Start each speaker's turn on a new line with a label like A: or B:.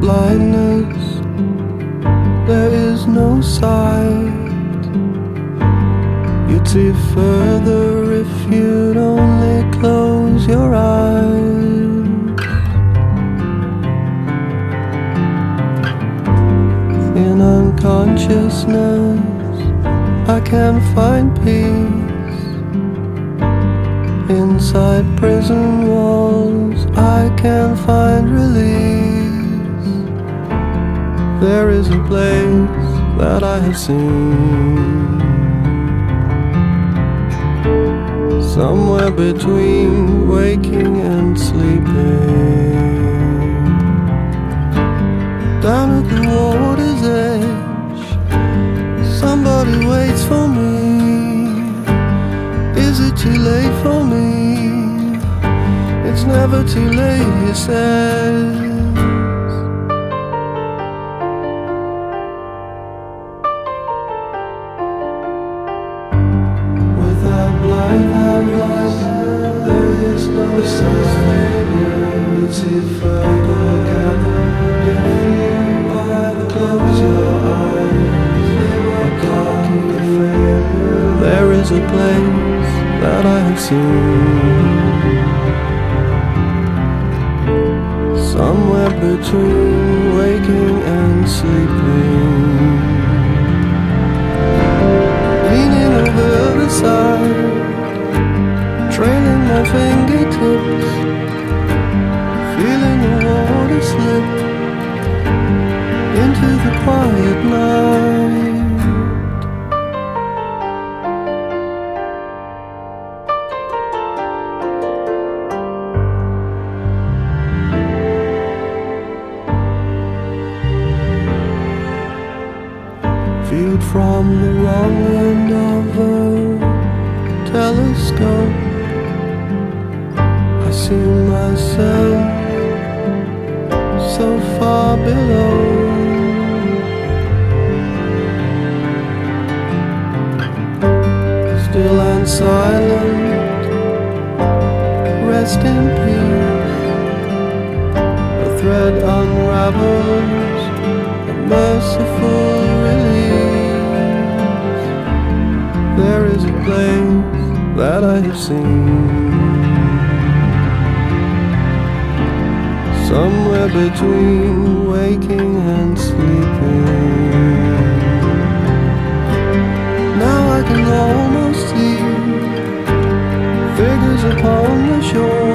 A: blindness, there is no sight. You'd see further if you'd only close your eyes. In unconsciousness, I can find peace. Inside prison walls, I can find release. There is a place that I have seen. Somewhere between waking and sleeping. Down at the water's edge, somebody waits for me. Is it too late for me? It's never too late, he says. Is a place that I have seen. Somewhere between waking and sleeping trailing my fingertips, feeling the water slip into the quiet night. Viewed from the wrong end of far below. Still and silent, rest in peace. The thread unravels a merciful release. There is a place that I have seen somewhere between waking and sleeping. Now I can almost see figures upon the shore.